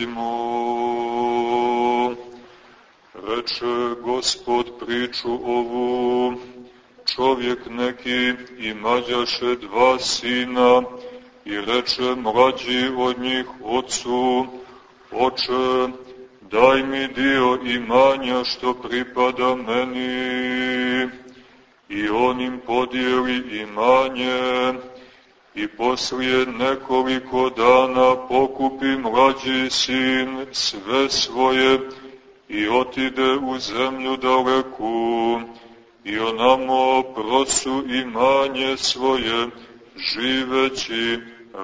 nalazimo. Reče gospod priču ovu, čovjek neki imađaše dva sina i reče mlađi od njih ocu, oče, daj mi dio imanja što pripada meni. I on im podijeli imanje i poslije nekoliko dana pokupi mlađi sin sve svoje i otide u zemlju daleku i onamo prosu imanje svoje živeći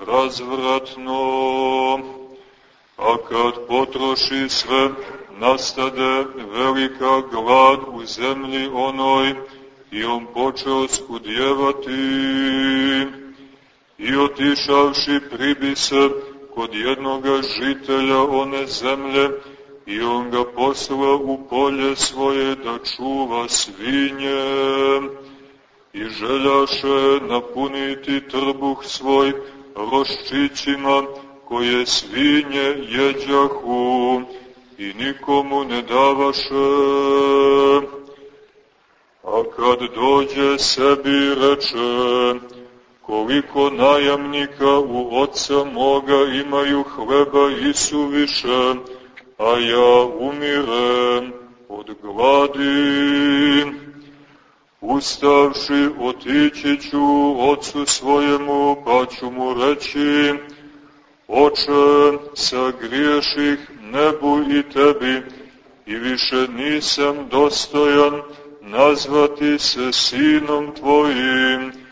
razvratno. A kad potroši sve, nastade velika glad u zemlji onoj i on počeo skudjevati i otišavši pribi se kod jednoga žitelja one zemlje i on ga poslao u polje svoje da čuva svinje i željaše napuniti trbuh svoj roščićima koje svinje jeđahu i nikomu ne davaše. A kad dođe sebi reče, koliko najamnika u oca moga imaju hleba i suviše, a ja umirem od gladi. Ustavši otići ću ocu svojemu, pa ću mu reći, Oče, sagriješih nebu i tebi, i više nisam dostojan nazvati se sinom tvojim,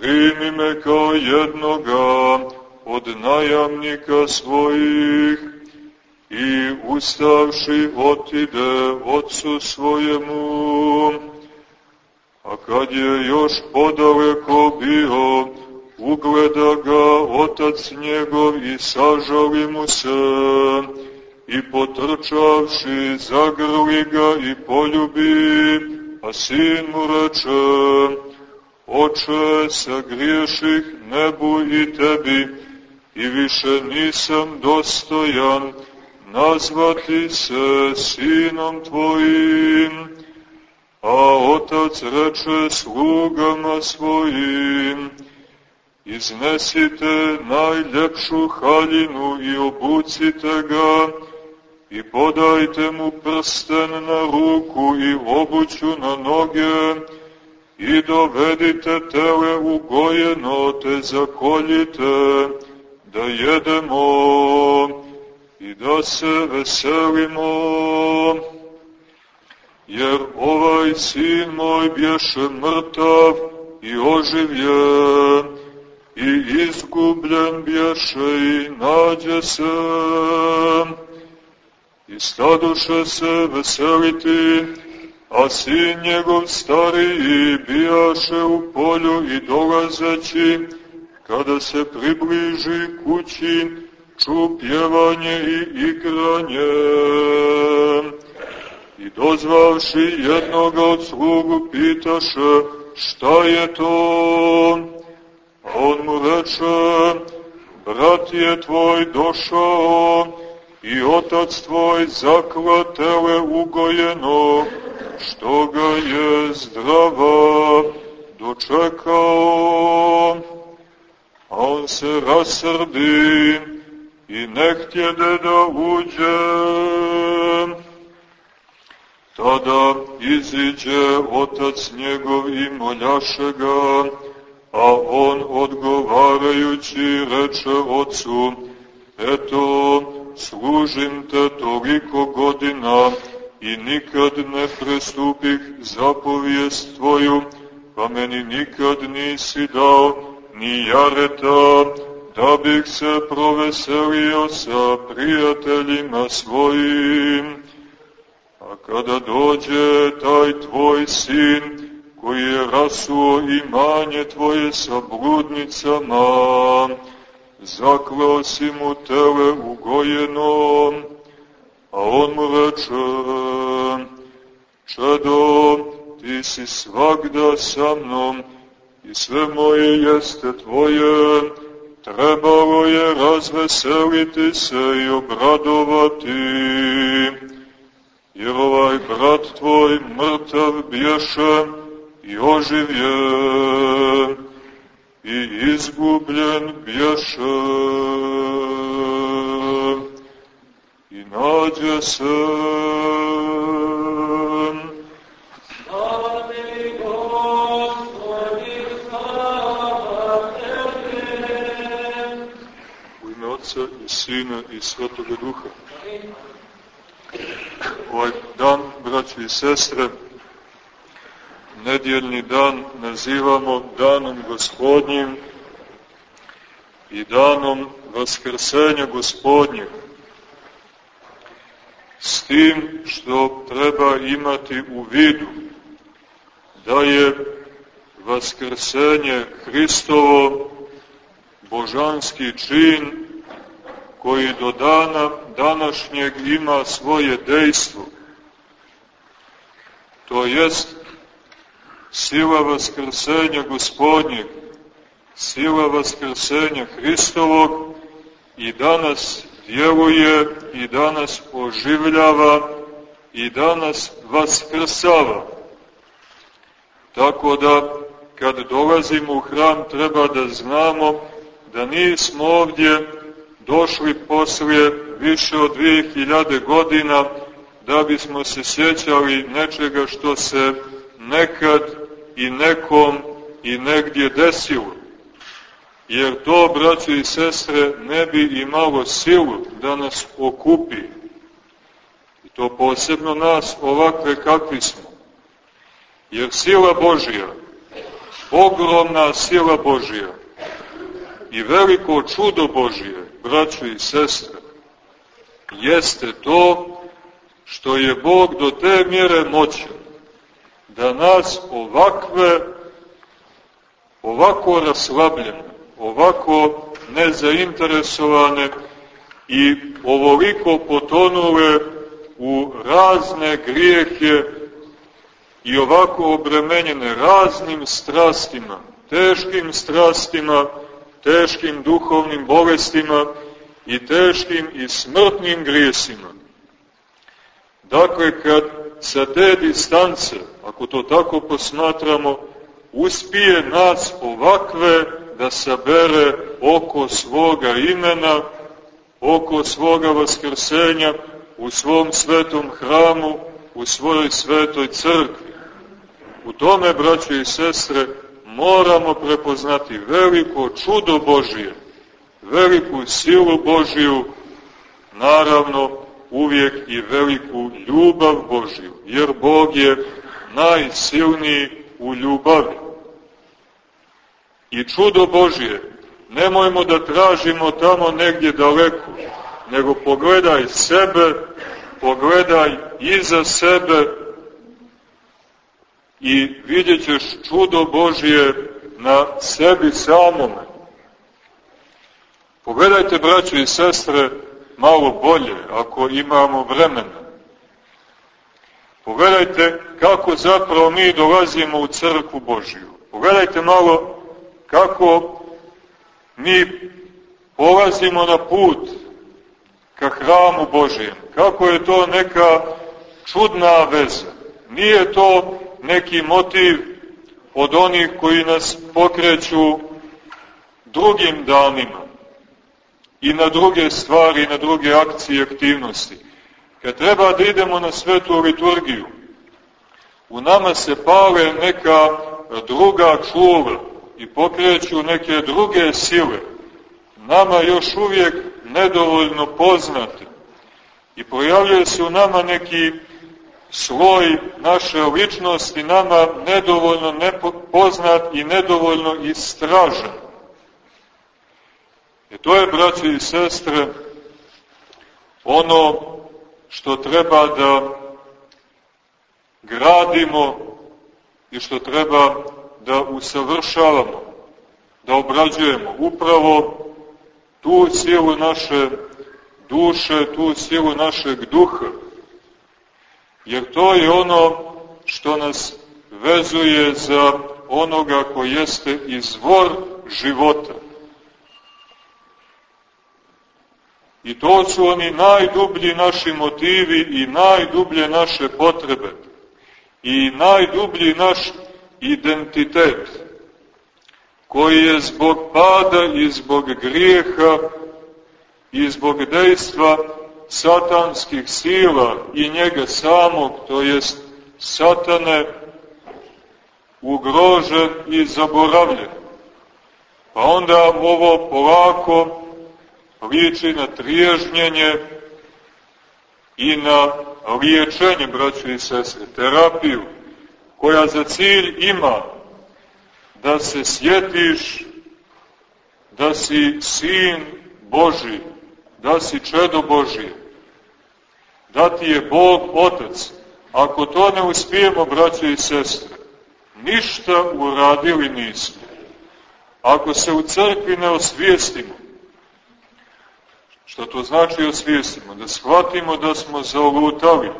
primi me kao jednoga od najamnika svojih, i ustavši otide ocu svojemu. A kad je još podaleko bio, ugleda ga otac njegov i sažali mu se, i potrčavši zagrli ga i poljubi, a sin mu reče, Oče, sagriješih nebu i tebi, i više nisam dostojan nazvati se sinom tvojim. A otac reče slugama svojim, iznesite najljepšu haljinu i obucite ga, i podajte mu prsten na ruku i obuću na noge, i dovedite tele ugojeno, te zakoljite, da jedemo i da se veselimo, jer ovaj sin moj bješe mrtav i oživljen, i izgubljen bješe i nađe se, i stadoše se veseliti, a sin njegov stariji bijaše u polju i dolazeći, kada se približi kući, ču pjevanje i igranje. I dozvavši jednoga od slugu pitaše, šta je to? A on mu reče, brat je tvoj došao i otac tvoj zaklatele ugojeno, što ga je zdrava dočekao. A on se rasrdi i ne htjede da uđe. Tada iziđe otac njegov i moljaše ga, a on odgovarajući reče ocu, eto, služim te toliko godina i nikad ne prestupih zapovijest tvoju, pa meni nikad nisi dao ni jareta, da bih se proveselio sa prijateljima svojim. A kada dođe taj tvoj sin, koji je rasuo imanje tvoje sa bludnicama, zaklao si mu tele ugojeno, a on mu reče, čedo, ti si svakda sa mnom i sve moje jeste tvoje, trebalo je razveseliti se i obradovati, jer ovaj brat tvoj mrtav bješe i oživjen i izgubljen bješe i nađe se Otca i Sina i Svetoga Duha. Ovaj dan, braći i sestre, nedjeljni dan nazivamo danom gospodnjim i danom vaskrsenja gospodnjeg. S tim što treba imati u vidu da je vaskrsenje Hristovo božanski čin koji do dana današnjeg ima svoje dejstvo. To jest sila vaskrsenja gospodnjeg, sila vaskrsenja Hristovog i danas djeluje i danas oživljava i danas vaskrsava. Tako da kad dolazimo u hram treba da znamo da nismo ovdje došli poslije više od 2000 godina da bismo se sjećali nečega što se nekad i nekom i negdje desilo. Jer to, braće i sestre, ne bi imalo silu da nas okupi. I to posebno nas ovakve kakvi smo. Jer sila Božija, ogromna sila Božija i veliko čudo Božije, braćo i sestre, jeste to što je Bog do te mjere moćan da nas ovakve, ovako raslabljene, ovako nezainteresovane i ovoliko potonule u razne grijehe i ovako obremenjene raznim strastima, teškim strastima, teškim duhovnim bolestima i teškim i smrtnim grijesima. Dakle, kad sa te distance, ako to tako posmatramo, uspije nas ovakve da sabere oko svoga imena, oko svoga vaskrsenja, u svom svetom hramu, u svojoj svetoj crkvi. U tome, braće i sestre, moramo prepoznati veliko čudo Božije, veliku silu Božiju, naravno uvijek i veliku ljubav Božiju, jer Bog je najsilniji u ljubavi. I čudo Božije, nemojmo da tražimo tamo negdje daleko, nego pogledaj sebe, pogledaj iza sebe, i vidjet ćeš čudo Božije na sebi samome. Pogledajte, braćo i sestre, malo bolje, ako imamo vremena. Pogledajte kako zapravo mi dolazimo u crkvu Božiju. Pogledajte malo kako mi polazimo na put ka hramu Božijem. Kako je to neka čudna veza. Nije to neki motiv od onih koji nas pokreću drugim danima i na druge stvari, na druge akcije i aktivnosti. Kad treba da idemo na svetu liturgiju, u nama se pale neka druga čula i pokreću neke druge sile, nama još uvijek nedovoljno poznate. I pojavljuje se u nama neki sloj naše ličnosti nama nedovoljno nepoznat i nedovoljno istražen. E to je, braći i sestre, ono što treba da gradimo i što treba da usavršavamo, da obrađujemo upravo tu silu naše duše, tu silu našeg duha, jer to je ono što nas vezuje za onoga ko jeste izvor života. I to su oni najdublji naši motivi i najdublje naše potrebe. I najdublji naš identitet, koji je zbog pada i zbog grijeha i zbog dejstva satanskih sila i njega samog, to jest satane, ugrožen i zaboravljen. Pa onda ovo polako liči na triježnjenje i na liječenje, braće i sestre, terapiju, koja za cilj ima da se sjetiš da si sin Boži, da si čedo Božije, da ti je Bog Otac. Ako to ne uspijemo, braće i sestre, ništa uradili nismo. Ako se u crkvi ne osvijestimo, što to znači osvijestimo? Da shvatimo da smo zaolutali,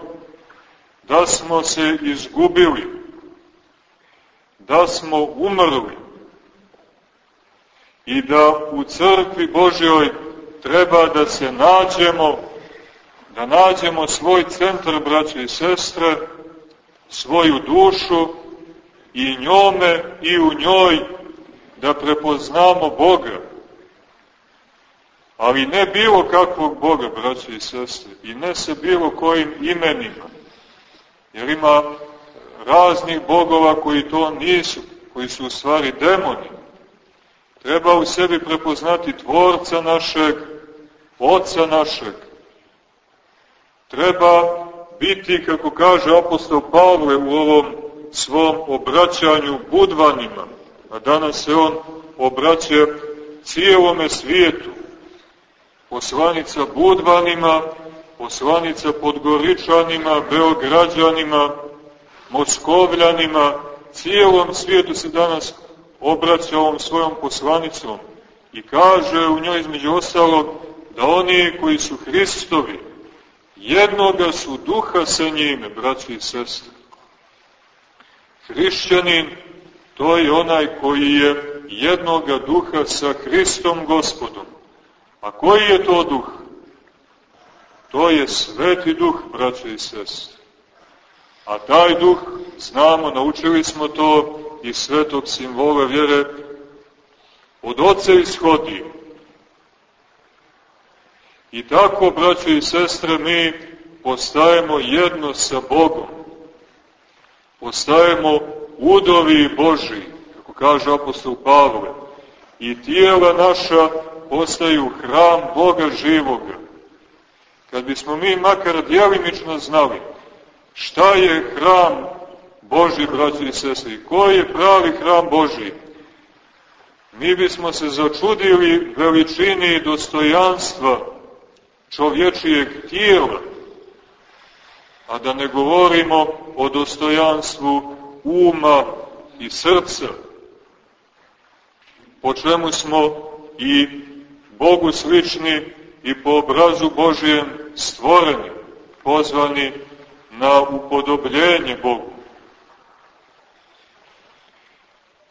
da smo se izgubili, da smo umrli i da u crkvi Božjoj treba da se nađemo, da nađemo svoj centar, braće i sestre, svoju dušu i njome i u njoj da prepoznamo Boga. Ali ne bilo kakvog Boga, braće i sestre, i ne sa bilo kojim imenima. Jer ima raznih bogova koji to nisu, koji su u stvari demoni. Treba u sebi prepoznati Tvorca našeg, Oca našeg. Treba biti, kako kaže apostol Pavle u ovom svom obraćanju budvanima, a danas se on obraća cijelome svijetu, poslanica budvanima, poslanica podgoričanima, beograđanima, moskovljanima, cijelom svijetu se danas obraća ovom svojom poslanicom i kaže u njoj između ostalog da oni koji su Hristovi, jednoga su duha sa njime, braći i sestre. Hrišćanin, to je onaj koji je jednoga duha sa Hristom gospodom. A koji je to duh? To je sveti duh, braće i sestre. A taj duh, znamo, naučili smo to iz svetog simbola vjere, od oca ishodi. I tako, braće i sestre, mi postajemo jedno sa Bogom. Postajemo udovi Boži, kako kaže apostol Pavle. I tijela naša postaju hram Boga živoga. Kad bismo mi makar djelimično znali šta je hram Boži, braći i sestri, koji je pravi hram Boži, mi bismo se začudili veličini i dostojanstva čovječijeg tijela, a da ne govorimo o dostojanstvu uma i srca, po čemu smo i Bogu slični i po obrazu Božijem stvoreni, pozvani na upodobljenje Bogu.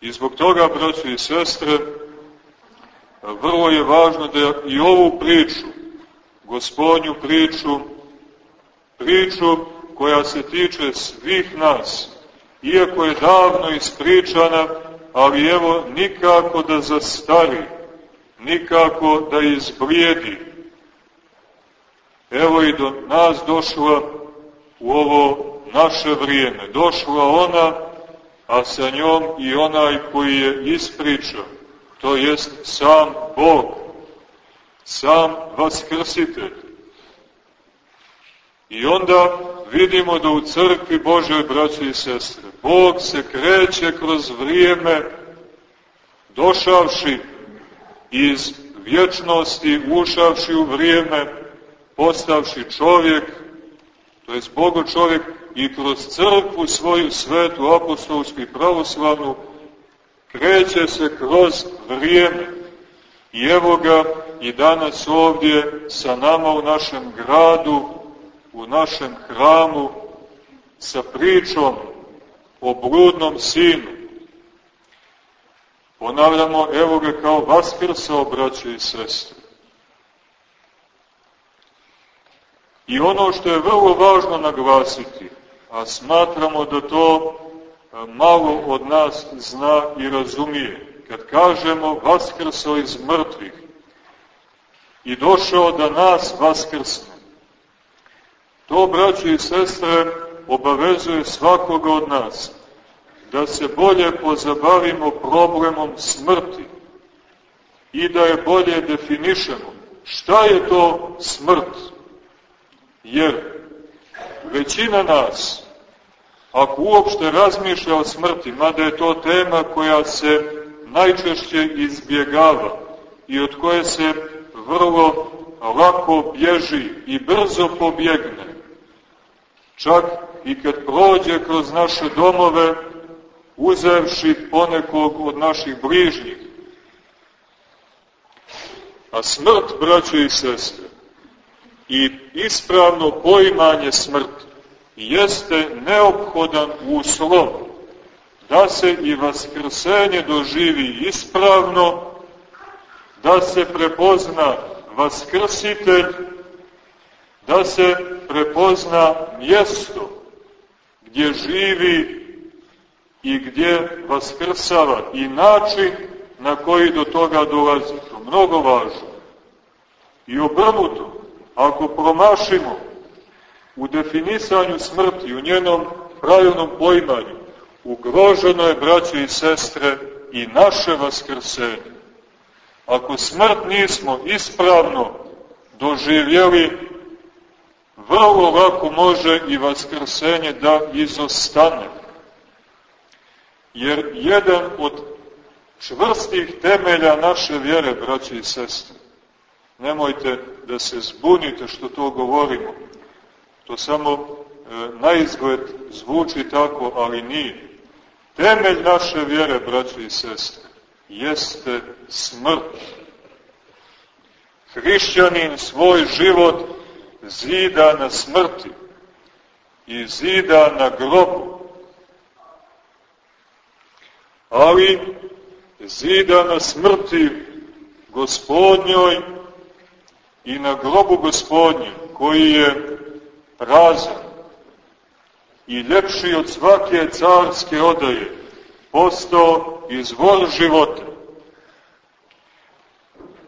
I zbog toga, braći i sestre, vrlo je važno da i ovu priču, gospodnju priču, priču koja se tiče svih nas, iako je davno ispričana, ali evo nikako da zastari, nikako da izblijedi. Evo i do nas došla u ovo naše vrijeme. Došla ona, a sa njom i onaj koji je ispričao, to jest sam Bog, sam Vaskrsitelj. I onda vidimo da u crkvi Božoj, braće i sestre, Bog se kreće kroz vrijeme, došavši iz vječnosti, ušavši u vrijeme, postavši čovjek, to je Bogo čovjek, i kroz crkvu svoju svetu, apostolsku i pravoslavnu, kreće se kroz vrijeme. I evo ga i danas ovdje sa nama u našem gradu, u našem hramu, sa pričom o bludnom sinu. Ponavljamo, evo ga kao vaskrsao, braće i sestre. I ono što je vrlo važno naglasiti, a smatramo da to malo od nas zna i razumije, kad kažemo vaskrsao iz mrtvih i došao da nas vaskrsne, to, braći i sestre, obavezuje svakoga od nas da se bolje pozabavimo problemom smrti i da je bolje definišemo. Šta je to smrt? Jer većina nas, ako uopšte razmišlja o smrti, mada je to tema koja se najčešće izbjegava i od koje se vrlo lako bježi i brzo pobjegne, čak i kad prođe kroz naše domove, uzevši ponekog od naših bližnjih. A smrt, braće i sestre, i ispravno poimanje smrti jeste neophodan uslov da se i vaskrsenje doživi ispravno, da se prepozna vaskrsitelj, da se prepozna mjesto gdje živi i gdje vaskrsava i način na koji do toga dolazi. To mnogo važno. I obrnuto, ako promašimo u definisanju smrti, u njenom pravilnom poimanju, ugroženo je, braće i sestre, i naše vaskrsenje. Ako smrt nismo ispravno doživjeli, vrlo lako može i vaskrsenje da izostane. Jer jedan od čvrstih temelja naše vjere, braće i sestre, nemojte da se zbunite što to govorimo, to samo e, na izgled zvuči tako, ali nije. Temelj naše vjere, braće i sestre, jeste smrt. Hrišćanin svoj život zida na smrti i zida na grobu. Ali zida na smrti gospodnjoj i na grobu gospodnjem, koji je prazan i ljepši od svake carske odaje, postao izvor života.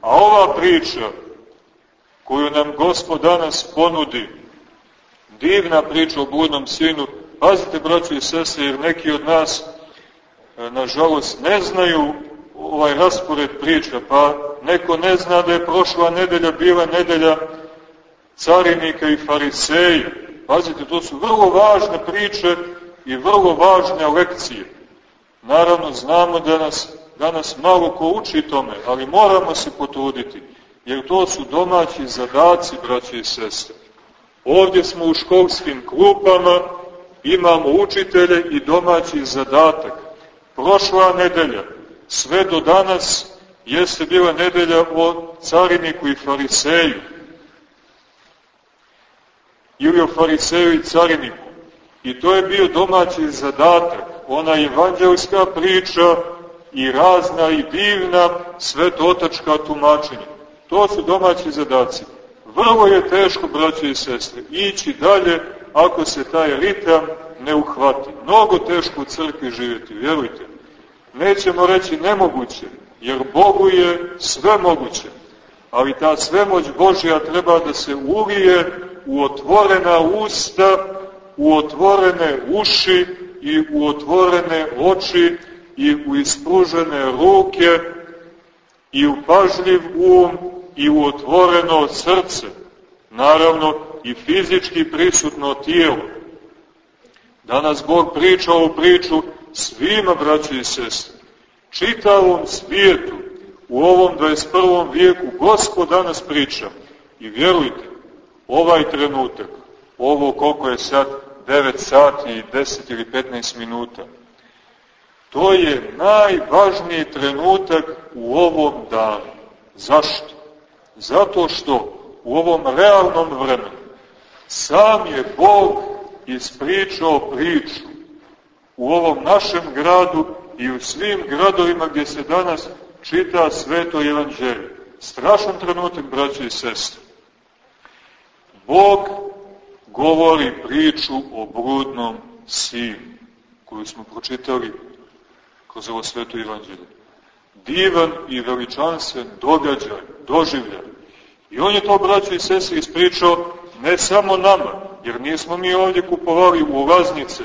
A ova priča koju nam Gospod danas ponudi, divna priča o budnom sinu, pazite braći i sese, jer neki od nas, e, nažalost, ne znaju ovaj raspored priča, pa neko ne zna da je prošla nedelja bila nedelja carinika i fariseja. Pazite, to su vrlo važne priče i vrlo važne lekcije. Naravno, znamo da nas danas malo ko uči tome, ali moramo se potruditi, jer to su domaći zadaci, braće i sestre. Ovdje smo u školskim klupama, imamo učitelje i domaći zadatak. Prošla nedelja, sve do danas, jeste bila nedelja o cariniku i fariseju, ili o fariseju i cariniku. I to je bio domaći zadatak, ona evanđelska priča i razna i divna svetotačka tumačenja. To su domaći zadaci. Vrlo je teško, braće i sestre, ići dalje ako se taj ritam ne uhvati. Mnogo teško u crkvi živjeti, vjerujte. Nećemo reći nemoguće, jer Bogu je sve moguće. Ali ta svemoć Božja treba da se ulije u otvorena usta, u otvorene uši i u otvorene oči i u ispružene ruke i u pažljiv um i u otvoreno srce. Naravno i fizički prisutno tijelo. Danas Bog priča ovu priču svima, braći i sestre. Čitavom svijetu, u ovom 21. vijeku, Gospod danas priča. I vjerujte, ovaj trenutak, ovo koliko je sad 9 sati i 10 ili 15 minuta, to je najvažniji trenutak u ovom danu. Zašto? Zato što u ovom realnom vremenu sam je Bog ispričao priču u ovom našem gradu i u svim gradovima gdje se danas čita sveto evanđelje. Strašan trenutak, braće i sestre. Bog govori priču o brudnom sinu, koju smo pročitali kroz ovo sveto evanđelje. Divan i veličanstven događaj, doživljaj. I on je to, braćo i sestri, ispričao ne samo nama, jer nismo mi ovdje kupovali ulaznice,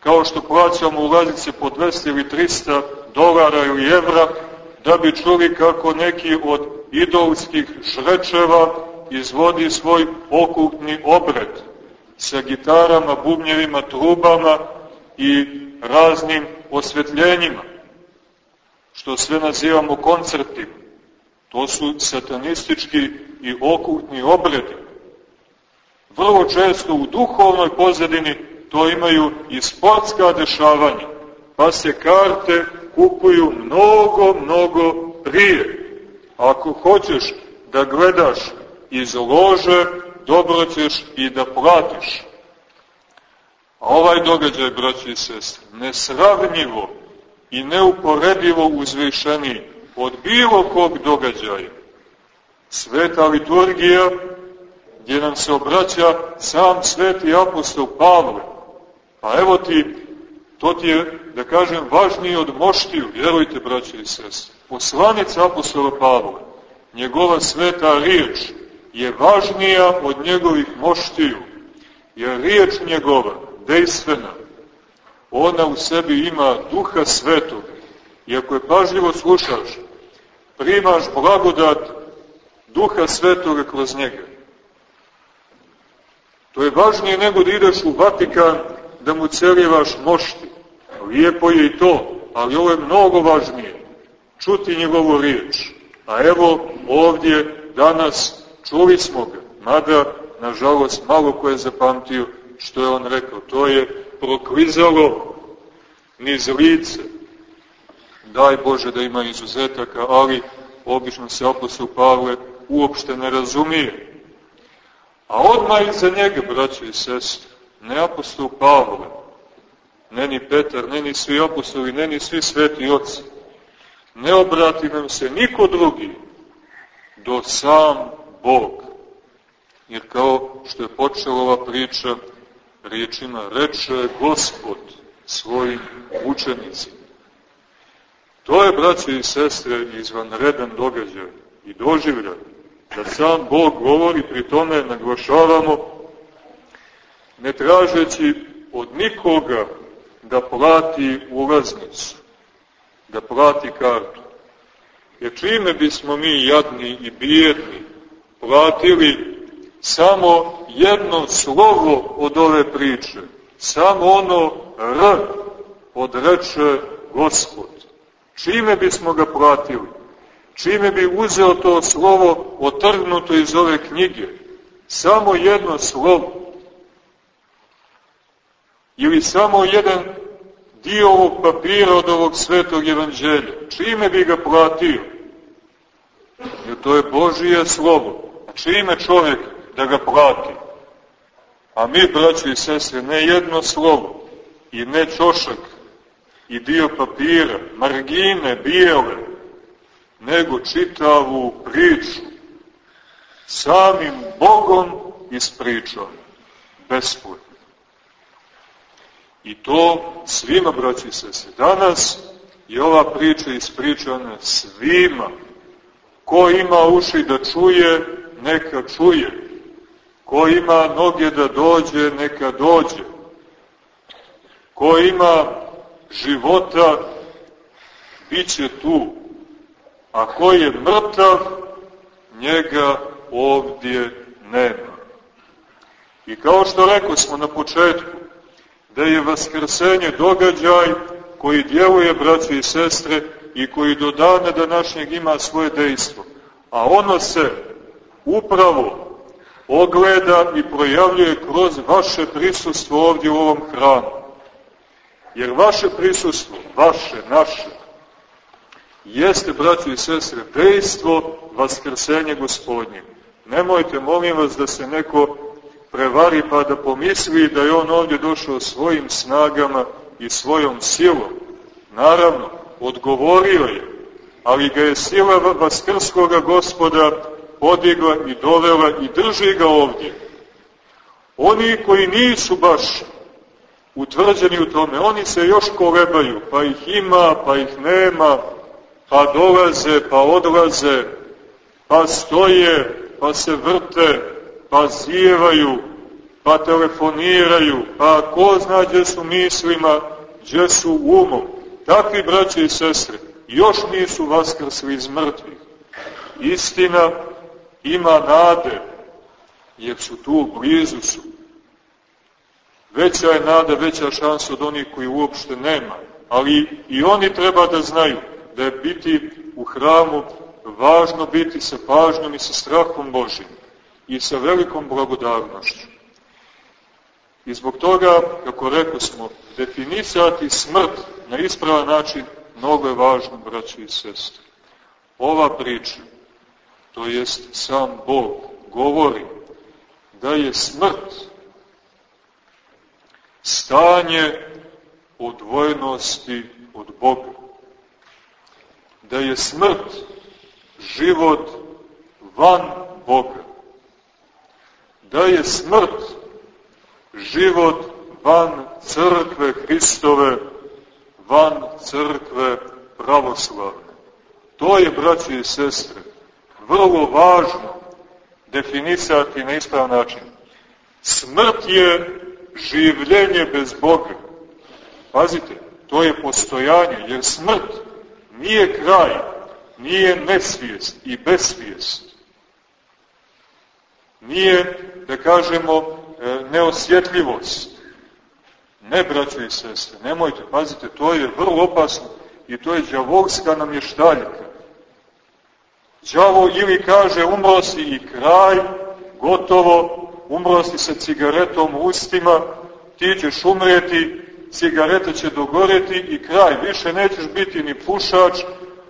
kao što plaćamo ulaznice po 200 ili 300 dolara ili evra, da bi čuli kako neki od idolskih žrečeva izvodi svoj okultni obred sa gitarama, bubnjevima, trubama i raznim osvetljenjima, što sve nazivamo koncertima. To su satanistički i okultni obredi. Vrlo često u duhovnoj pozadini to imaju i sportska dešavanja, pa se karte kupuju mnogo, mnogo prije. Ako hoćeš da gledaš iz lože, dobro ćeš i da platiš. A ovaj događaj, braći i sestri, nesravnjivo i neuporedivo uzvišeniji od bilo kog događaja. Sveta liturgija, gdje nam se obraća sam sveti apostol Pavle. Pa evo ti, to ti je, da kažem, važniji od moštiju, vjerujte, braći i sestri. Poslanica apostola Pavla, njegova sveta riječ, je važnija od njegovih moštiju, jer riječ njegova, dejstvena, ona u sebi ima duha svetog, i ako je pažljivo slušaš, primaš blagodat duha svetoga kroz njega. To je važnije nego da ideš u Vatikan da mu celjevaš mošti. Lijepo je i to, ali ovo je mnogo važnije. Čuti njegovu riječ. A evo ovdje danas čuli smo ga, mada, nažalost, malo ko je zapamtio što je on rekao. To je proklizalo niz lice. Daj Bože da ima izuzetaka, ali obično se apostol Pavle uopšte ne razumije. A odmah iza njega, braćo i sestre, ne apostol Pavle, ne ni Petar, ne ni svi apostoli, ne ni svi sveti oci, ne obrati nam se niko drugi do sam Bog. Jer kao što je počela ova priča riječima, reče Gospod svojim učenicima. To je, braće i sestre, izvanredan događaj i doživljaj, da sam Bog govori, pri tome naglašavamo, ne tražeći od nikoga da plati ulaznicu, da plati kartu. Jer čime bismo mi jadni i bijedni platili samo jedno slovo od ove priče, samo ono R od reče Gospod. Čime bismo ga platili? Čime bi uzeo to slovo otrgnuto iz ove knjige? Samo jedno slovo. Ili samo jedan dio ovog papira od ovog svetog evanđelja. Čime bi ga platio? Jer to je Božije slovo. Čime čovjek da ga plati? A mi, braći i sestre, ne jedno slovo i ne čošak i dio papira, margine bijele, nego čitavu priču, samim Bogom ispričao, besplatno. I to svima, braći se se. Danas je ova priča ispričana svima. Ko ima uši da čuje, neka čuje. Ko ima noge da dođe, neka dođe. Ko ima života, bit će tu. A ko je mrtav, njega ovdje nema. I kao što rekao smo na početku, da je vaskrsenje događaj koji djeluje, braće i sestre, i koji do dana današnjeg ima svoje dejstvo. A ono se upravo ogleda i projavljuje kroz vaše prisustvo ovdje u ovom hramu. Jer vaše prisustvo, vaše, naše, jeste, braći i sestre, dejstvo vaskrsenja gospodnje. Nemojte, molim vas, da se neko prevari pa da pomisli da je on ovdje došao svojim snagama i svojom silom. Naravno, odgovorio je, ali ga je sila vaskrskoga gospoda podigla i dovela i drži ga ovdje. Oni koji nisu baš utvrđeni u tome, oni se još kolebaju, pa ih ima, pa ih nema, pa dolaze, pa odlaze, pa stoje, pa se vrte, pa zijevaju, pa telefoniraju, pa ko zna gdje su mislima, gdje su umom. Takvi braće i sestre još nisu vaskrsli iz mrtvih. Istina ima nade, jer su tu, blizu su. Veća je nada, veća šansa od onih koji uopšte nema. Ali i oni treba da znaju da je biti u hramu važno biti sa pažnjom i sa strahom Božim i sa velikom blagodarnošću. I zbog toga, kako rekao smo, definisati smrt na ispravan način mnogo je važno, braći i sestri. Ova priča, to jest sam Bog, govori da je smrt stanje odvojenosti od Boga. Da je smrt život van Boga. Da je smrt život van crkve Hristove, van crkve pravoslavne. To je, braći i sestre, vrlo važno definisati na ispravan način. Smrt je življenje bez Boga. Pazite, to je postojanje, jer smrt nije kraj, nije nesvijest i besvijest. Nije, da kažemo, e, neosjetljivost. Ne, braćo i sestre, nemojte, pazite, to je vrlo opasno i to je džavolska namještaljka. Đavo ili kaže umro si i kraj, gotovo, umro si sa cigaretom u ustima, ti ćeš umreti, cigareta će dogoreti i kraj, više nećeš biti ni pušač,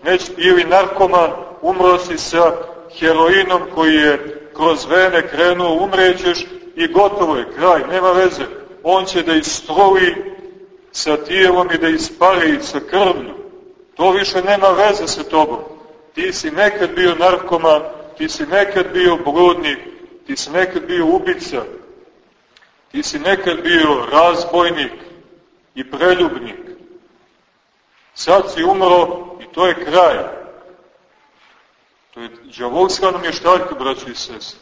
neć, ili narkoman, umro si sa heroinom koji je kroz vene krenuo, umrećeš i gotovo je, kraj, nema veze. On će da istrovi sa tijelom i da ispari sa krvlju. To više nema veze sa tobom. Ti si nekad bio narkoman, ti si nekad bio bludnik, ti si nekad bio ubica, ti si nekad bio razbojnik i preljubnik. Sad si umro i to je kraj. To je džavolska namještaljka, braći i sestri.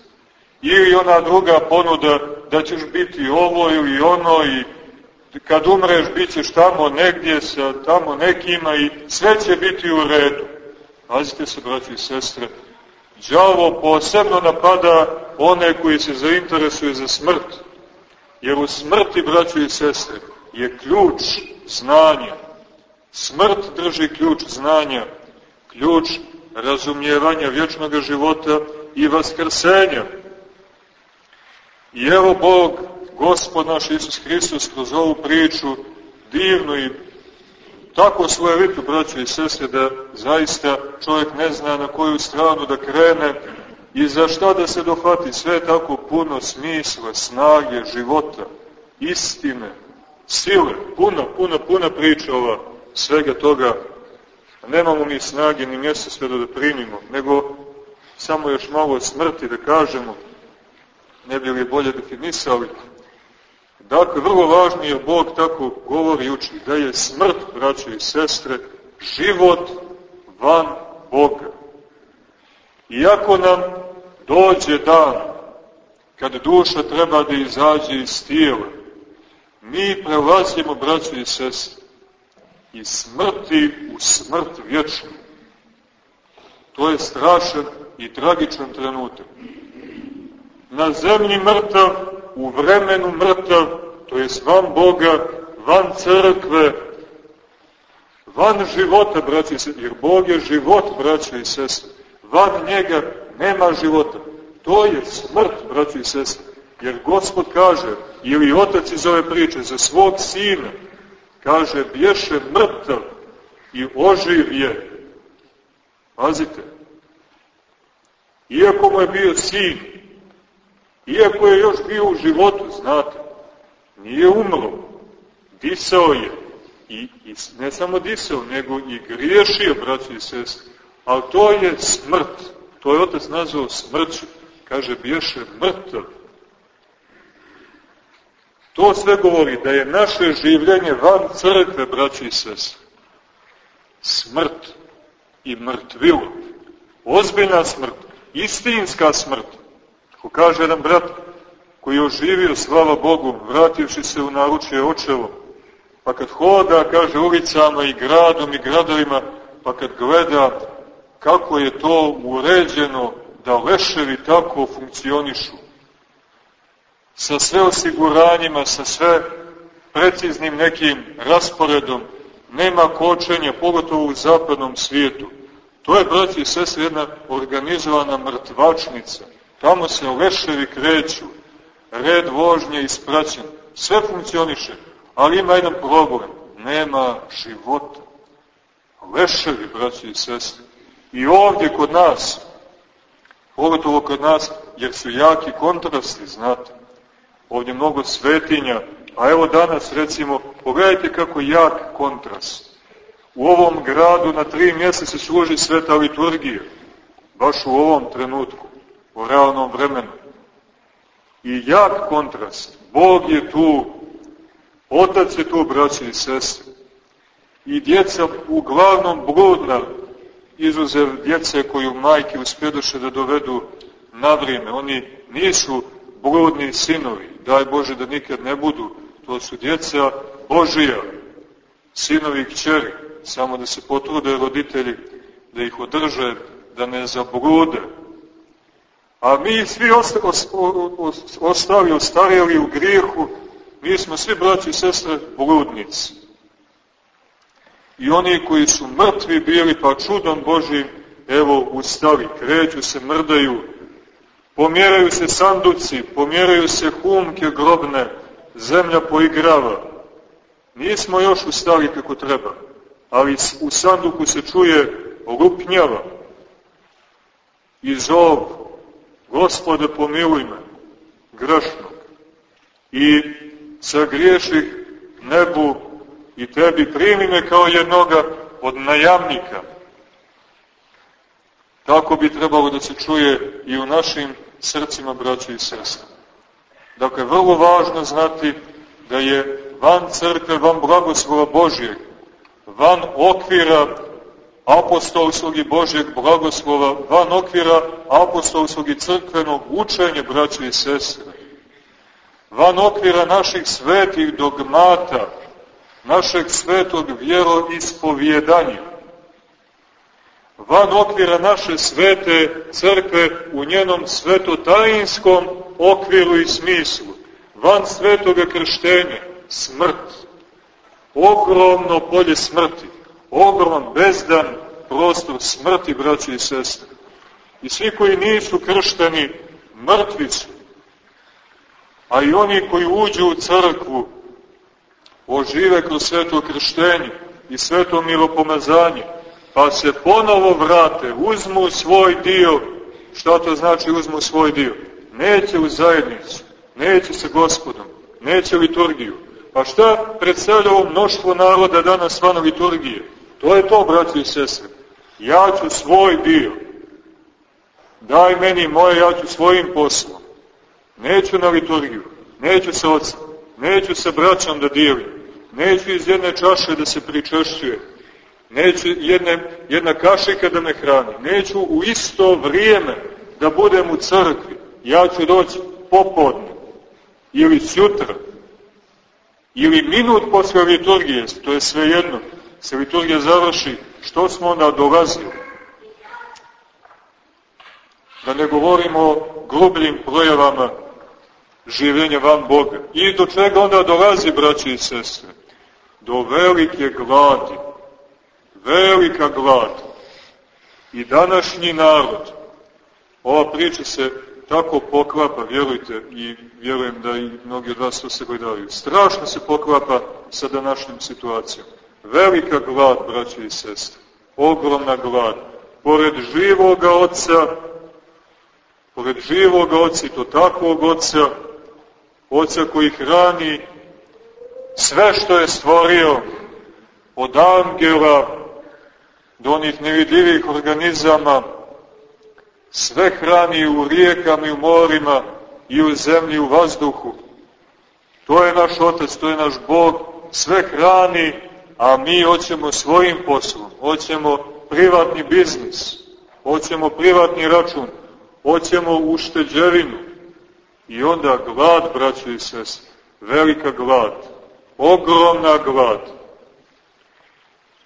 Ili ona druga ponuda da ćeš biti ovo ili ono i kad umreš bit ćeš tamo negdje sa tamo nekima i sve će biti u redu. Pazite se, braći i sestre, đavo posebno napada one koji se zainteresuju za smrt. Jer u smrti, braći i sestre, je ključ znanja. Smrt drži ključ znanja, ključ razumijevanja vječnog života i vaskrsenja. I evo Bog, Gospod naš Isus Hristos, kroz ovu priču divnu i tako svojevitu, braćo i sestre, da zaista čovjek ne zna na koju stranu da krene i za šta da se dohvati. Sve tako puno smisla, snage, života, istine, sile, puno, puno, puno priča ova svega toga. Nemamo mi snage ni mjesta sve da primimo, nego samo još malo smrti da kažemo, ne bi li bolje definisali. Dakle, vrlo važno je Bog tako govori uči da je smrt, braće i sestre, život van Boga. Iako nam dođe dan kad duša treba da izađe iz tijela, mi prelazimo, braće i sestre, iz smrti u smrt vječnu. To je strašan i tragičan trenutak na zemlji mrtav, u vremenu mrtav, to je van Boga, van crkve, van života, braći i sestre, jer Bog je život, braći i sestre. Van njega nema života. To je smrt, braći i sestre. Jer Gospod kaže, ili otac iz ove priče, za svog sina, kaže, bješe mrtav i oživ je. Pazite, iako mu je bio sin, Iako je još bio u životu, znate, nije umro, disao je. I, i ne samo disao, nego i griješio, braći i sestri. Ali to je smrt. To je otac nazvao smrću. Kaže, biješe mrtav. To sve govori da je naše življenje van crkve, braći i sestre. Smrt i mrtvilo. Ozbiljna smrt, istinska smrt. Ko kaže jedan brat koji je oživio, slava Bogu, vrativši se u naručje očevo, pa kad hoda, kaže, ulicama i gradom i gradovima, pa kad gleda kako je to uređeno da leševi tako funkcionišu, sa sve osiguranjima, sa sve preciznim nekim rasporedom, nema kočenja, pogotovo u zapadnom svijetu. To je, braći i sestri, jedna organizovana mrtvačnica. Tamo se leševi kreću, red vožnje ispraćen, sve funkcioniše, ali ima jedan problem, nema života. Leševi, braći i sestri. I ovdje kod nas, pogotovo kod nas, jer su jaki kontrasti, znate. Ovdje mnogo svetinja, a evo danas recimo, pogledajte kako jak kontrast. U ovom gradu na tri mjeseca se služi sveta liturgija, baš u ovom trenutku, u realnom vremenu. I jak kontrast. Bog je tu, Otac je tu, braći i sestre. I djeca uglavnom bludna, izuzev djece koju majke uspjedoše da dovedu na vrijeme. Oni nisu bludni sinovi, daj Bože da nikad ne budu, to su djeca Božija, sinovi i kćeri, samo da se potrude roditelji da ih održe, da ne zablude. A mi svi osta, os, os, ostali, ostarjeli u grijehu, mi smo svi braći i sestre bludnici. I oni koji su mrtvi bili, pa čudom Božim, evo ustali, kreću se, mrdaju, pomjeraju se sanduci, pomjeraju se humke grobne, zemlja poigrava. Nismo još ustali kako treba, ali u sanduku se čuje lupnjava i zov, gospode pomiluj me, grešnog, i sagriješih nebu i tebi primi me kao jednoga od najamnika. Tako bi trebalo da se čuje i u našim srcima, braća i sestra. Dakle, vrlo važno znati da je van crkve, van blagoslova Božijeg, van okvira apostolskog i Božijeg blagoslova, van okvira apostolskog i crkvenog učenja, braća i sestre, van okvira naših svetih dogmata, našeg svetog vjeroispovjedanja, van okvira naše svete crkve u njenom svetotajinskom okviru i smislu, van svetoga krštenja, smrt, ogromno polje smrti, ogroman bezdan prostor smrti, braći i sestre. I svi koji nisu kršteni, mrtvi su. A i oni koji uđu u crkvu, ožive kroz sveto krštenje i sveto milopomazanje, pa se ponovo vrate, uzmu svoj dio, šta to znači uzmu svoj dio? Neće u zajednicu, neće se gospodom, neće liturgiju. Pa šta predstavlja ovo mnoštvo naroda danas van liturgije? To je to, braći i sestre. Ja ću svoj dio. Daj meni moje, ja ću svojim poslom. Neću na liturgiju, neću se ocem, neću se braćom da dijelim, neću iz jedne čaše da se pričešćuje, neću jedne, jedna kašika da me hrani, neću u isto vrijeme da budem u crkvi, ja ću doći popodne ili sutra, ili minut posle liturgije, to je sve jedno, se liturgija završi, što smo onda dolazili? Da ne govorimo o grubljim projavama življenja van Boga. I do čega onda dolazi, braći i sestre? Do velike gladi. Velika glad. I današnji narod, ova priča se tako poklapa, vjerujte, i vjerujem da i mnogi od vas to se gledaju, strašno se poklapa sa današnjim situacijom. Velika glad, braći i sestre, ogromna glad. Pored živoga oca, pored živoga oca i to takvog oca, oca koji hrani sve što je stvorio, od angela do onih nevidljivih organizama, sve hrani u rijekama i u morima i u zemlji, u vazduhu. To je naš Otac, to je naš Bog, sve hrani, a mi hoćemo svojim poslom, hoćemo privatni biznis, hoćemo privatni račun, hoćemo ušteđevinu. I onda glad, braćo i sestre, velika glad, ogromna glad.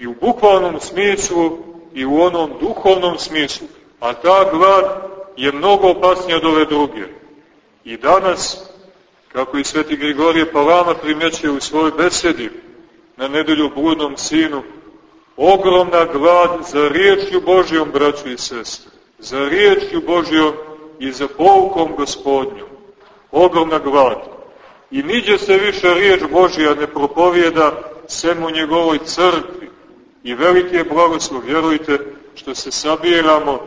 I u bukvalnom smislu i u onom duhovnom smislu. A ta glad je mnogo opasnija od ove druge. I danas, kako i sveti Grigorije Palama primjećuje u svojoj besedi na nedelju bludnom sinu, ogromna glad za riječju Božijom, braću i sestre, za riječju Božijom i za poukom gospodnjom. Ogromna glad. I niđe se više riječ Božija ne propovijeda sem u njegovoj crkvi. I veliki je blagoslov, vjerujte, što se sabiramo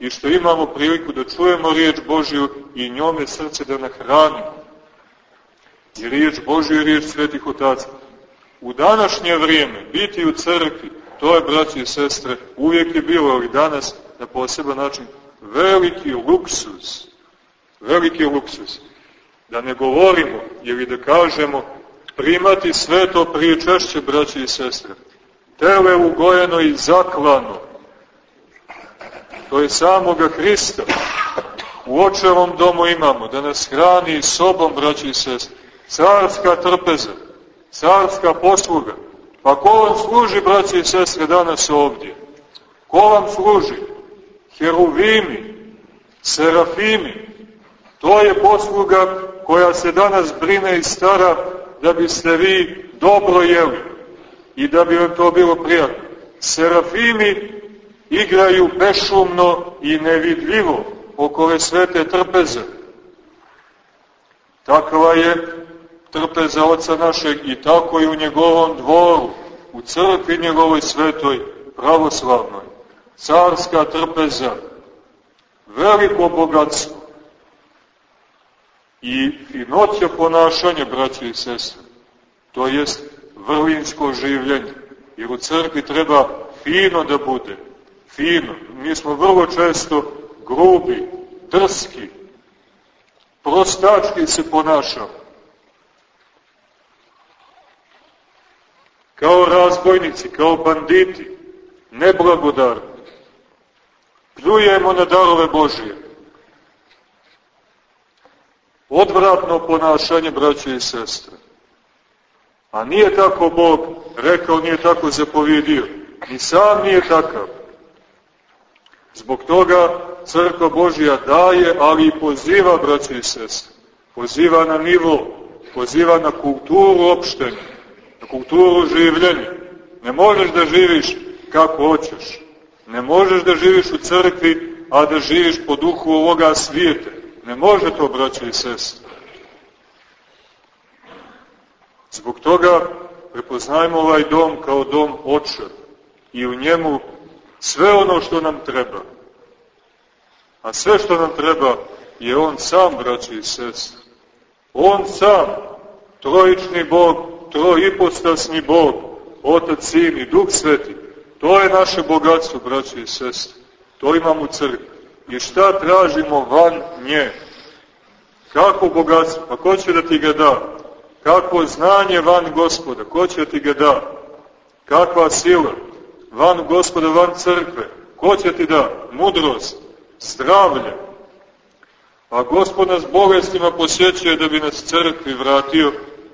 i što imamo priliku da čujemo riječ Božiju i njome srce da nahranimo. I riječ Božju i riječ svetih otaca. U današnje vrijeme biti u crkvi, to je, braći i sestre, uvijek je bilo, ali danas na poseban način veliki luksus. Veliki luksus. Da ne govorimo ili da kažemo primati sve to prije češće, braći i sestre. Tele ugojeno i zaklano, to je samoga Hrista. U očevom domu imamo da nas hrani sobom, braći i sest, carska trpeza, carska posluga. Pa ko vam služi, braći i sestre, danas ovdje? Ko vam služi? Heruvimi, serafimi. To je posluga koja se danas brine i stara da biste vi dobro jeli i da bi vam to bilo prijatno. Serafimi igraju bešumno i nevidljivo oko ove svete trpeze. Takva je trpeza oca našeg i tako i u njegovom dvoru, u crkvi njegovoj svetoj, pravoslavnoj. Carska trpeza, veliko bogatstvo i finoća ponašanja, braće i sestre, to jest vrlinsko življenje. Jer u crkvi treba fino da bude, fino. Mi smo vrlo često grubi, drski, prostački se ponašamo. Kao razbojnici, kao banditi, neblagodarni. Pljujemo na darove Božije. Odvratno ponašanje, braće i sestre. A nije tako Bog rekao, nije tako zapovjedio. Ni sam nije takav. Zbog toga Crkva Božja daje, ali i poziva, braće i sestre. Poziva na nivo, poziva na kulturu opštenja, na kulturu življenja. Ne možeš da živiš kako hoćeš. Ne možeš da živiš u crkvi, a da živiš po duhu ovoga svijeta. Ne može to, braće i sestre. Zbog toga prepoznajmo ovaj dom kao dom oča i u njemu sve ono što nam treba. A sve što nam treba je On sam, braći i sestre. On sam, trojični Bog, trojipostasni Bog, Otac, Sin i Duh Sveti. To je naše bogatstvo, braći i sestre. To imamo u crkvi. I šta tražimo van nje? Kako bogatstvo? Pa ko će da ti ga da? Kako znanje van gospoda? Ko će ti ga da? Kakva sila? van gospoda, van crkve. Ko će ti da? Mudrost, zdravlje. A gospod nas bolestima posjećuje da bi nas crkvi vratio,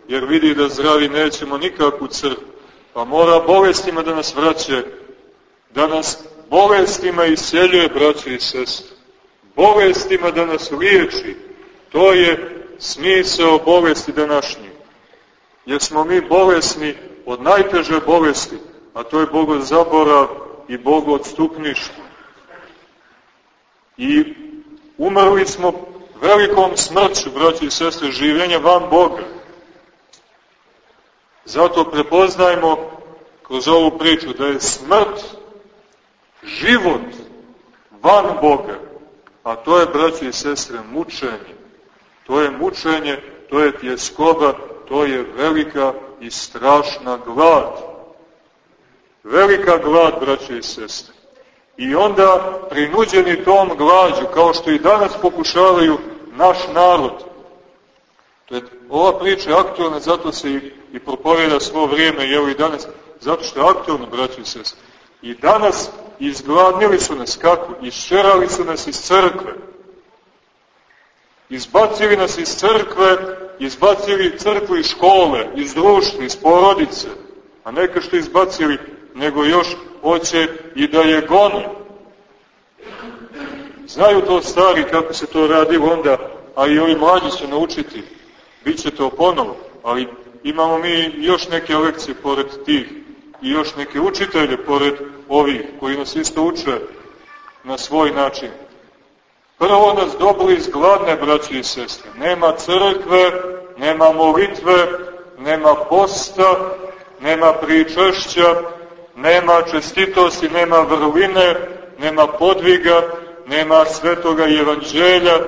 jer vidi da zdravi nećemo nikakvu crkvu. Pa mora bolestima da nas vraće, da nas bolestima isjeljuje, braće i sestre. Bolestima da nas liječi. To je smisao bolesti današnji. Jer smo mi bolesni od najteže bolesti, a to je bogozaborav i bogoodstupništvo. I umrli smo velikom smrću, braći i sestre, življenja van Boga. Zato prepoznajmo kroz ovu priču da je smrt život van Boga, a to je, braći i sestre, mučenje. To je mučenje, to je tjeskoba, to je velika i strašna glad Velika glad, braće i sestre. I onda prinuđeni tom glađu, kao što i danas pokušavaju naš narod, Ova priča je aktualna, zato se i, i propoveda svo vrijeme, i evo i danas, zato što je aktualna, braći i sest. I danas izgladnili su nas, kako? Iščerali su nas iz crkve. Izbacili nas iz crkve, izbacili crkvu iz škole, iz društva, iz porodice. A neka što izbacili, nego još hoće i da je gone. Znaju to stari kako se to radi onda, a i ovi mlađi će naučiti. Biće to ponovo, ali imamo mi još neke lekcije pored tih i još neke učitelje pored ovih koji nas isto uče na svoj način. Prvo nas iz gladne braće i sestre. Nema crkve, nema molitve, nema posta, nema pričešća, nema čestitosti, nema vrline, nema podviga, nema svetoga evanđelja,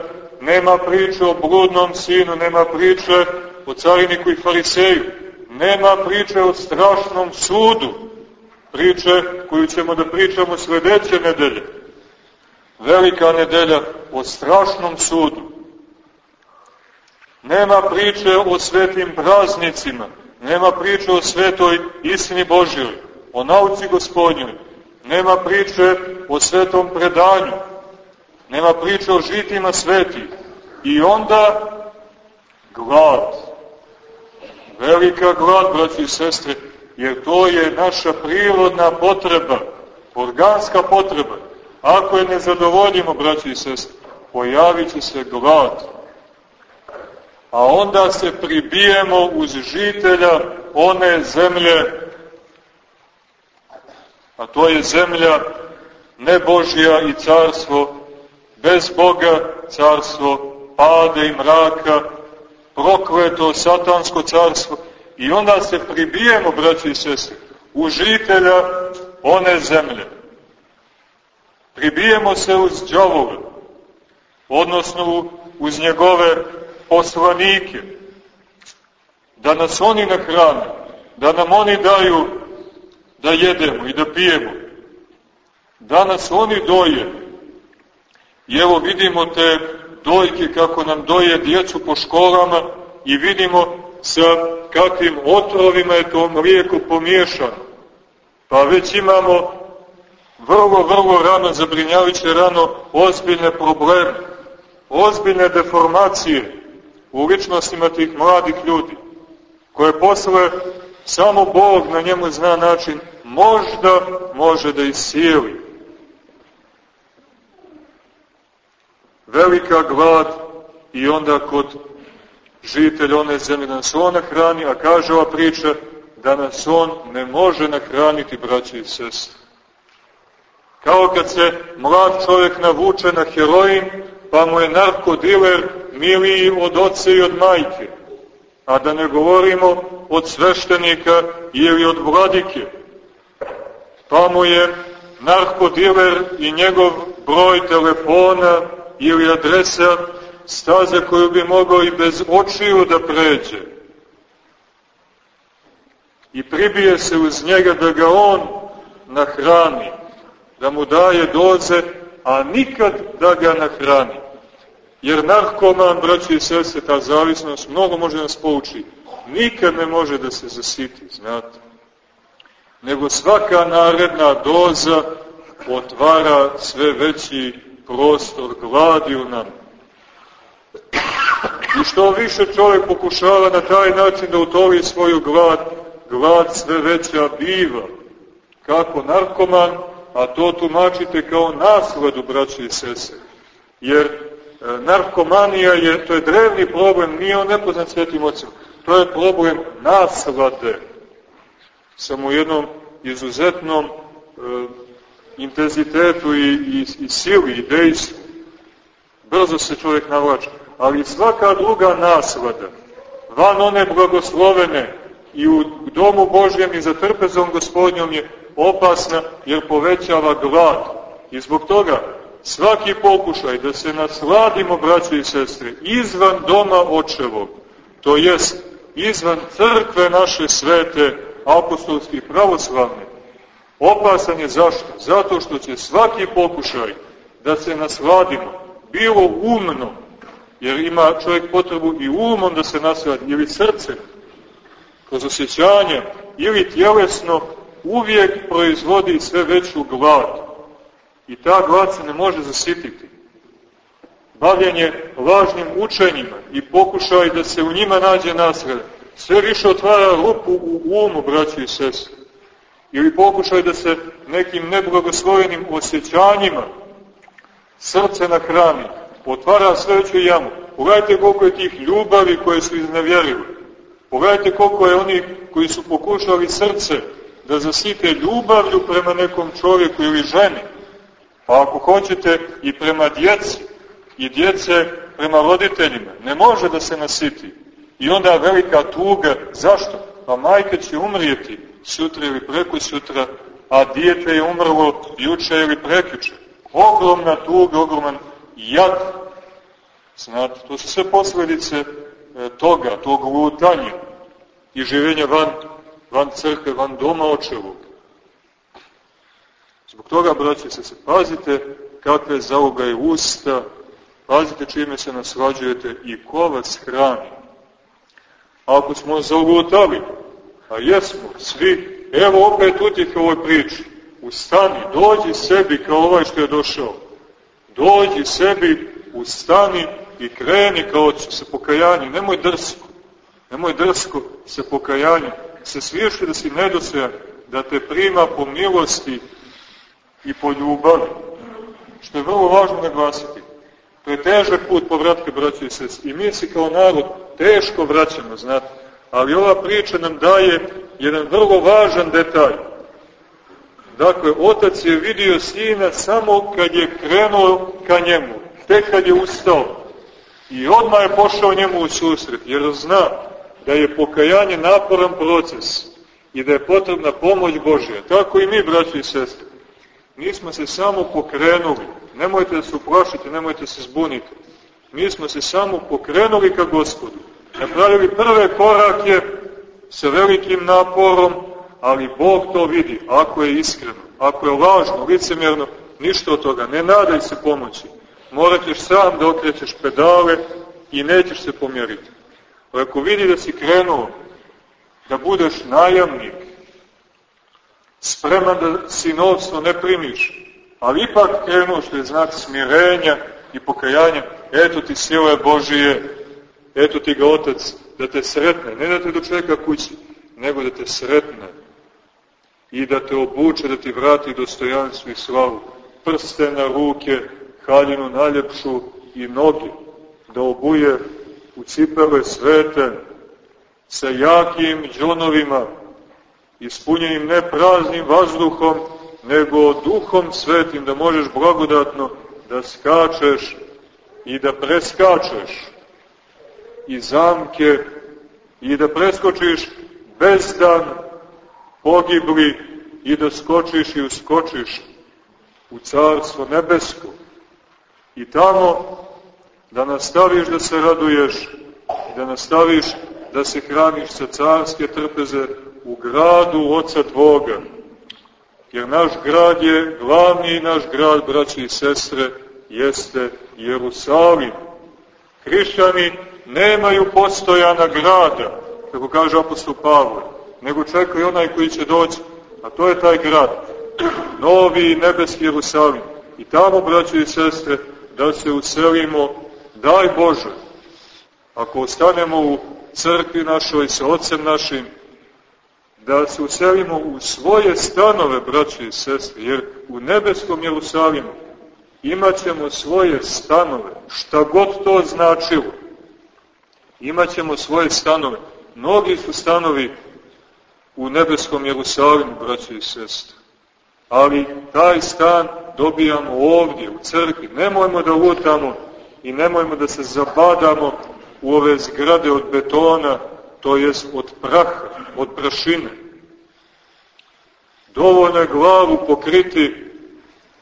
nema priče o bludnom sinu, nema priče o cariniku i fariseju, nema priče o strašnom sudu, priče koju ćemo da pričamo sledeće nedelje. Velika nedelja o strašnom sudu. Nema priče o svetim praznicima, nema priče o svetoj istini Božjoj, o nauci gospodnjoj, nema priče o svetom predanju, nema priče o žitima sveti. I onda glad. Velika glad, braći i sestre, jer to je naša prirodna potreba, organska potreba. Ako je ne zadovoljimo, braći i sestre, pojavit će se glad. A onda se pribijemo uz žitelja one zemlje, a to je zemlja ne Božja i carstvo bez Boga carstvo pade i mraka, prokleto satansko carstvo i onda se pribijemo, braći i sestri, u žitelja one zemlje. Pribijemo se uz džavove, odnosno uz njegove poslanike, da nas oni nahrane, da nam oni daju da jedemo i da pijemo, da nas oni doje, I evo vidimo te dojke kako nam doje djecu po školama i vidimo sa kakvim otrovima je to mlijeko pomiješano. Pa već imamo vrlo, vrlo rano, zabrinjaviće rano, ozbiljne probleme, ozbiljne deformacije u ličnostima tih mladih ljudi, koje posle samo Bog na njemu zna način možda može da iscijeli. velika glad i onda kod žitelja one zemlje da nas on nahrani, a kaže ova priča da nas on ne može nahraniti, braće i sestre. Kao kad se mlad čovjek navuče na heroin, pa mu je narkodiler miliji od oce i od majke, a da ne govorimo od sveštenika ili od vladike. Pa mu je narkodiler i njegov broj telefona ili adresa staze koju bi mogao i bez očiju da pređe. I pribije se uz njega da ga on nahrani, da mu daje doze, a nikad da ga nahrani. Jer narkoman, braći i sese, ta zavisnost mnogo može nas pouči. Nikad ne može da se zasiti, znate. Nego svaka naredna doza otvara sve veći prostor gladi u nam. I što više čovjek pokušava na taj način da utoli svoju glad, glad sve veća biva. Kako narkoman, a to tumačite kao nasladu, braće i sese. Jer e, narkomanija je, to je drevni problem, nije on nepoznat svetim ocem. To je problem naslade. Samo u jednom izuzetnom e, intenzitetu i, i, i sili i dejstvu. Brzo se čovjek navlače. Ali svaka druga naslada, van one blagoslovene i u domu Božjem i za trpezom gospodnjom je opasna jer povećava glad. I zbog toga svaki pokušaj da se nasladimo, braće i sestre, izvan doma očevog, to jest izvan crkve naše svete, apostolskih pravoslavne, Opasan je zašto? Zato što će svaki pokušaj da se nasladimo, bilo umno jer ima čovjek potrebu i umom da se nasladi, ili srcem, kroz osjećanje, ili tjelesno, uvijek proizvodi sve veću glad. I ta glad se ne može zasititi. Bavljanje lažnim učenjima i pokušaj da se u njima nađe naslada, sve više otvara rupu u umu, braći i sestri. Ili pokušaj da se nekim neblagoslovenim osjećanjima srce na hrani, otvara sve veću jamu. Pogledajte koliko je tih ljubavi koje su iznevjerile. Pogledajte koliko je oni koji su pokušali srce da zasite ljubavlju prema nekom čovjeku ili ženi. Pa ako hoćete i prema djeci, i djece prema roditeljima, ne može da se nasiti. I onda velika tuga, zašto? Pa majka će umrijeti sutra ili preko sutra, a dijete je umrlo juče ili prekjuče. Ogromna tuga, ogroman jad. Znate, to su sve posledice e, toga, tog lutanja i življenja van, van crkve, van doma očevog. Zbog toga, braće se, se pazite kakve zaugaje usta, pazite čime se naslađujete i ko vas hrani. Ako smo zaugotali, a jesmo svi, evo opet utjeh ovoj priči, ustani, dođi sebi kao ovaj što je došao. Dođi sebi, ustani i kreni kao se pokajanje, nemoj drsko, nemoj drsko se pokajanje, se sviješi da si nedosajan, da te prima po milosti i po ljubavi, što je vrlo važno naglasiti. To je težak put povratka, braći i sest. I mi se kao narod teško vraćamo, znate. Ali ova priča nam daje jedan vrlo važan detalj. Dakle, otac je vidio sina samo kad je krenuo ka njemu, tek kad je ustao. I odmah je pošao njemu u susret, jer zna da je pokajanje naporan proces i da je potrebna pomoć Božja. Tako i mi, braći i sestre. Nismo se samo pokrenuli, nemojte da se uplašite, nemojte se zbuniti. Mi smo se samo pokrenuli ka gospodu, napravili prve korake sa velikim naporom, ali Bog to vidi, ako je iskreno, ako je lažno, licemjerno, ništa od toga, ne nadaj se pomoći. Morat ćeš sam da okrećeš pedale i nećeš se pomjeriti. Ako vidi da si krenuo, da budeš najamnik, spreman da sinovstvo ne primiš, ali ipak krenuo što je znak smirenja i pokajanja, eto ti sile Božije, eto ti ga Otac da te sretne, ne da te do čeka kući, nego da te sretne i da te obuče, da ti vrati dostojanstvo i slavu, prste na ruke, haljinu najljepšu i nogi, da obuje u cipele svete, sa jakim džonovima, ispunjenim ne praznim vazduhom, nego duhom svetim, da možeš blagodatno da skačeš i da preskačeš i zamke i da preskočiš bezdan pogibli i da skočiš i uskočiš u carstvo nebesko. I tamo da nastaviš da se raduješ i da nastaviš da se hraniš sa carske trpeze u gradu Oca Tvoga. Jer naš grad je, glavni naš grad, braći i sestre, jeste Jerusalim. Hrišćani nemaju postojana grada, kako kaže apostol Pavle, nego čekaju onaj koji će doći, a to je taj grad, novi nebeski Jerusalim. I tamo, braći i sestre, da se uselimo, daj Bože, ako ostanemo u crkvi našoj sa ocem našim, da se uselimo u svoje stanove, braće i sestre, jer u nebeskom Jerusalimu imaćemo svoje stanove, šta god to značilo. Imaćemo svoje stanove. Mnogi su stanovi u nebeskom Jerusalimu, braće i sestre. Ali taj stan dobijamo ovdje, u crkvi. Nemojmo da lutamo i nemojmo da se zabadamo u ove zgrade od betona, to jest od praha, od prašine. Dovoljno je glavu pokriti,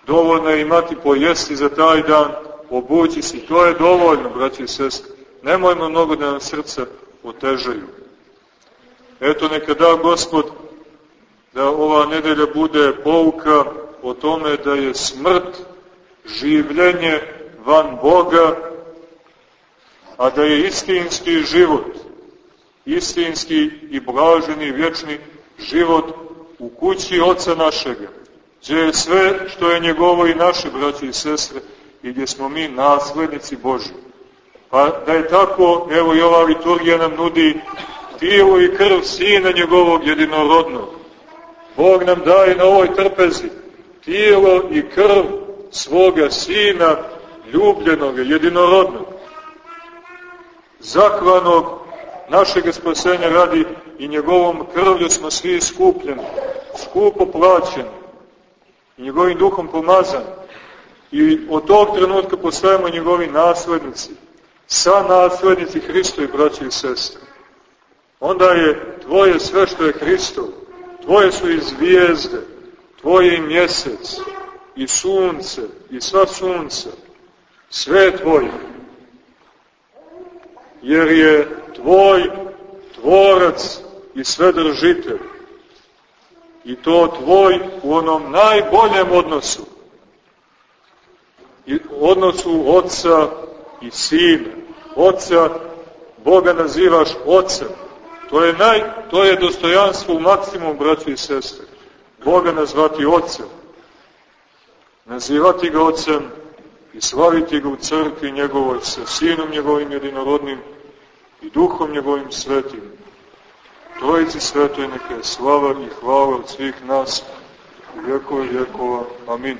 dovoljno je imati pojesti za taj dan, obući si, to je dovoljno, braći i sestri. Nemojmo mnogo da nam srca otežaju. Eto, neka da Gospod da ova nedelja bude pouka o tome da je smrt življenje van Boga a da je istinski život, istinski i blaženi vječni život u kući Oca našega, gdje je sve što je njegovo i naše, braće i sestre, i gdje smo mi naslednici Boži. Pa da je tako, evo i ova liturgija nam nudi tijelo i krv Sina njegovog jedinorodnog. Bog nam daje na ovoj trpezi tijelo i krv svoga Sina ljubljenog, jedinorodnog, zakvanog našeg spasenja radi i njegovom krvlju smo svi skupljeni, skupo plaćeni i njegovim duhom pomazani. I od tog trenutka postajemo njegovi naslednici, sa naslednici Hristo i braći i sestre. Onda je tvoje sve što je Hristov, tvoje su i zvijezde, tvoje i mjesec, i sunce, i sva sunca, sve tvoje. Jer je tvoj tvorac i svedržitelj. I to tvoj u onom najboljem odnosu. I odnosu oca i sina. Oca, Boga nazivaš ocem. To je, naj, to je dostojanstvo u maksimum, braći i sestre. Boga nazvati ocem. Nazivati ga ocem i slaviti ga u crkvi njegovoj sa sinom njegovim jedinorodnim i duhom njegovim svetim. Trojici svetoj neke slava i hvala od svih nas u vjekove vjekova. Amin.